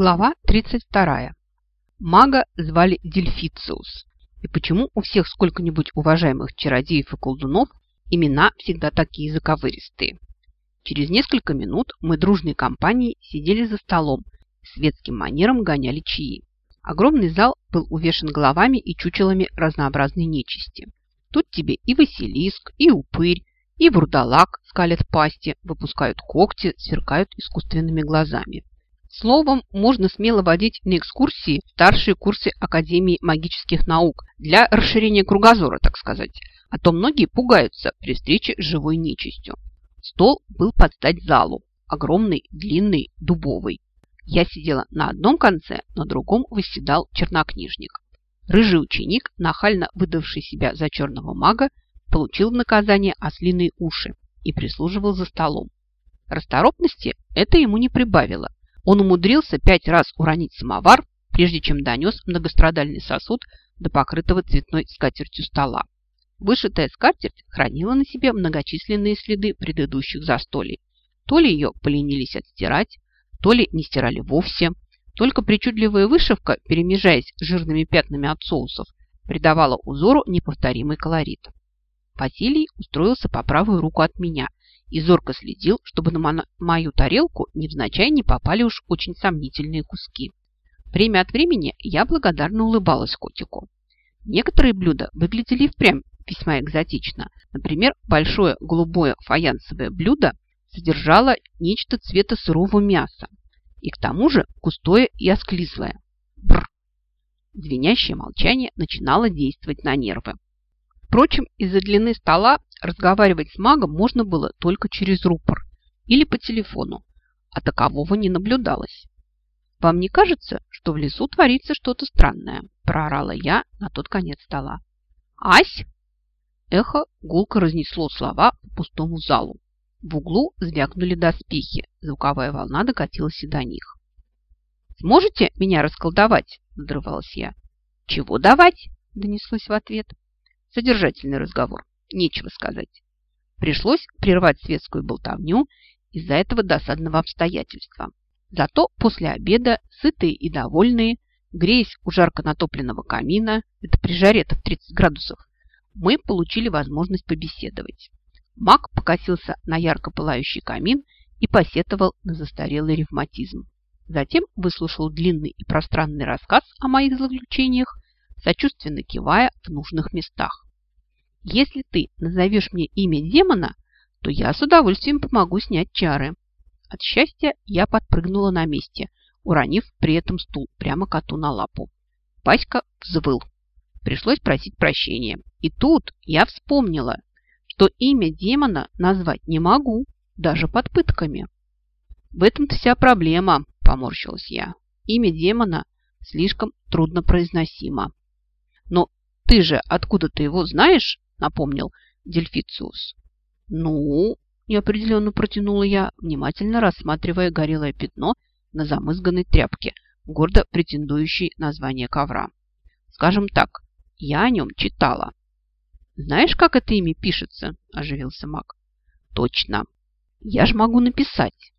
Глава 32. Мага звали Дельфициус. И почему у всех сколько-нибудь уважаемых чародеев и колдунов имена всегда такие заковыристые? Через несколько минут мы дружной компанией сидели за столом, светским манером гоняли чаи. Огромный зал был увешан головами и чучелами разнообразной нечисти. Тут тебе и Василиск, и Упырь, и Вурдалак скалят пасти, выпускают когти, сверкают искусственными глазами. Словом, можно смело водить на экскурсии старшие курсы Академии магических наук для расширения кругозора, так сказать. А то многие пугаются при встрече с живой нечистью. Стол был под стать залу. Огромный, длинный, дубовый. Я сидела на одном конце, на другом восседал чернокнижник. Рыжий ученик, нахально выдавший себя за черного мага, получил в наказание ослиные уши и прислуживал за столом. Расторопности это ему не прибавило. Он умудрился пять раз уронить самовар, прежде чем донес многострадальный сосуд до покрытого цветной скатертью стола. Вышитая скатерть хранила на себе многочисленные следы предыдущих застолий. То ли ее поленились отстирать, то ли не стирали вовсе. Только причудливая вышивка, перемежаясь жирными пятнами от соусов, придавала узору неповторимый колорит. Василий устроился по правую руку от меня и зорко следил, чтобы на мою тарелку невзначай не попали уж очень сомнительные куски. Время от времени я благодарно улыбалась котику. Некоторые блюда выглядели впрямь весьма экзотично. Например, большое голубое фаянсовое блюдо содержало нечто цвета сырого мяса и к тому же густое и осклизлое. Бррр! Звенящее молчание начинало действовать на нервы. Впрочем, из-за длины стола разговаривать с магом можно было только через рупор или по телефону, а такового не наблюдалось. «Вам не кажется, что в лесу творится что-то странное?» – проорала я на тот конец стола. «Ась!» Эхо гулко разнесло слова по пустому залу. В углу звякнули доспехи, звуковая волна докатилась и до них. «Сможете меня расколдовать?» – надрывалась я. «Чего давать?» – донеслось в ответ. Содержательный разговор. Нечего сказать. Пришлось прервать светскую болтовню из-за этого досадного обстоятельства. Зато после обеда, сытые и довольные, греясь у жарко натопленного камина, это при жаре-то в 30 градусов, мы получили возможность побеседовать. Маг покосился на ярко пылающий камин и посетовал на застарелый ревматизм. Затем выслушал длинный и пространный рассказ о моих злоключениях сочувственно кивая в нужных местах. «Если ты назовешь мне имя демона, то я с удовольствием помогу снять чары». От счастья я подпрыгнула на месте, уронив при этом стул прямо коту на лапу. Паська взвыл. Пришлось просить прощения. И тут я вспомнила, что имя демона назвать не могу, даже под пытками. В этом-то вся проблема, поморщилась я. Имя демона слишком труднопроизносимо. «Но ты же откуда-то его знаешь?» – напомнил Дельфициус. «Ну?» – неопределенно протянула я, внимательно рассматривая горелое пятно на замызганной тряпке, гордо претендующей на звание ковра. «Скажем так, я о нем читала». «Знаешь, как это имя пишется?» – оживился маг. «Точно. Я ж могу написать».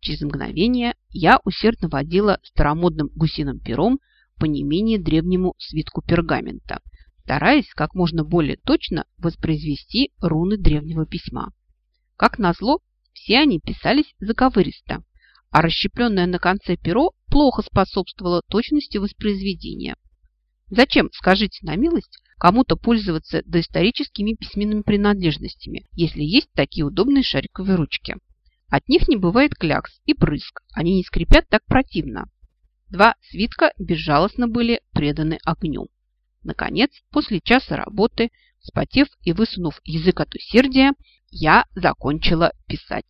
Через мгновение я усердно водила старомодным гусиным пером по не менее древнему свитку пергамента, стараясь как можно более точно воспроизвести руны древнего письма. Как назло, все они писались заковыристо, а расщепленное на конце перо плохо способствовало точности воспроизведения. Зачем, скажите на милость, кому-то пользоваться доисторическими письменными принадлежностями, если есть такие удобные шариковые ручки? От них не бывает клякс и брызг, они не скрипят так противно. Два свитка безжалостно были преданы огню. Наконец, после часа работы, спотев и высунув язык от усердия, я закончила писать.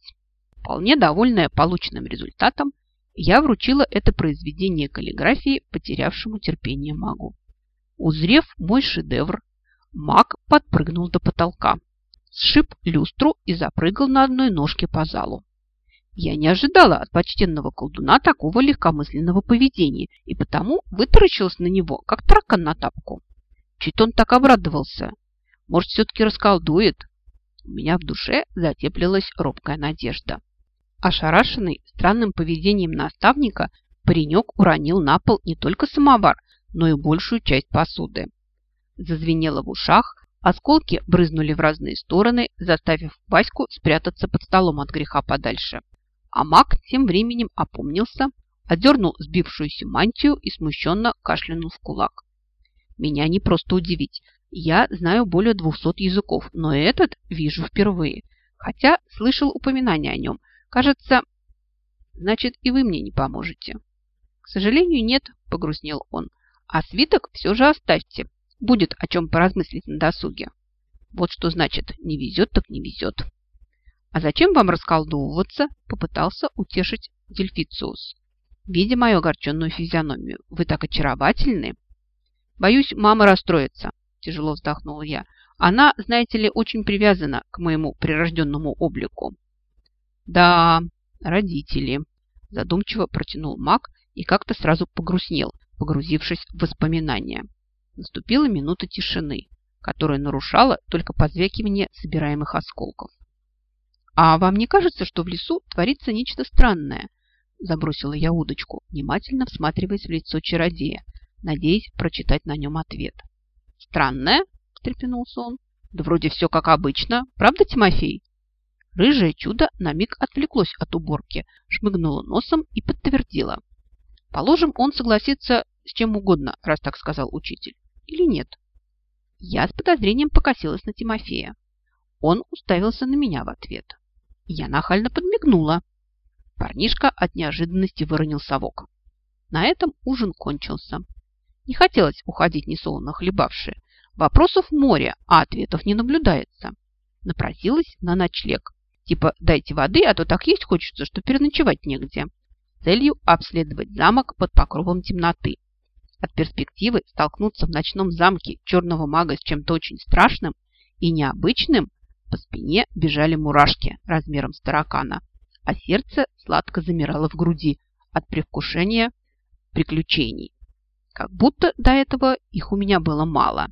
Вполне довольная полученным результатом, я вручила это произведение каллиграфии потерявшему терпение магу. Узрев мой шедевр, маг подпрыгнул до потолка, сшиб люстру и запрыгал на одной ножке по залу. Я не ожидала от почтенного колдуна такого легкомысленного поведения и потому вытаращилась на него, как таракан на тапку. Чуть он так обрадовался. Может, все-таки расколдует? У меня в душе затеплилась робкая надежда. Ошарашенный странным поведением наставника, паренек уронил на пол не только самовар, но и большую часть посуды. Зазвенело в ушах, осколки брызнули в разные стороны, заставив Ваську спрятаться под столом от греха подальше. А маг тем временем опомнился, одернул сбившуюся мантию и смущенно кашлянул в кулак. Меня не просто удивить. Я знаю более двухсот языков, но этот вижу впервые. Хотя слышал упоминание о нем. Кажется, значит, и вы мне не поможете. К сожалению, нет, погрустнел он. А свиток все же оставьте. Будет о чем поразмыслить на досуге. Вот что значит «не везет, так не везет». «А зачем вам расколдовываться?» – попытался утешить Дельфициус. Видя мою огорченную физиономию, вы так очаровательны. Боюсь, мама расстроится, тяжело вздохнула я. Она, знаете ли, очень привязана к моему прирожденному облику. Да, родители, задумчиво протянул маг и как-то сразу погрустнел, погрузившись в воспоминания. Наступила минута тишины, которая нарушала только позвякивание собираемых осколков. «А вам не кажется, что в лесу творится нечто странное?» Забросила я удочку, внимательно всматриваясь в лицо чародея, надеясь прочитать на нем ответ. «Странное?» – встрепенулся он. «Да вроде все как обычно. Правда, Тимофей?» Рыжее чудо на миг отвлеклось от уборки, шмыгнуло носом и подтвердило. Положим, он согласится с чем угодно, раз так сказал учитель. Или нет? Я с подозрением покосилась на Тимофея. Он уставился на меня в ответ. Я нахально подмигнула. Парнишка от неожиданности выронил совок. На этом ужин кончился. Не хотелось уходить несолоно хлебавши. Вопросов море, а ответов не наблюдается. Напросилась на ночлег. Типа дайте воды, а то так есть хочется, что переночевать негде. Целью обследовать замок под покровом темноты. От перспективы столкнуться в ночном замке черного мага с чем-то очень страшным и необычным по спине бежали мурашки размером с таракана а сердце сладко замирало в груди от предвкушения приключений. Как будто до этого их у меня было мало.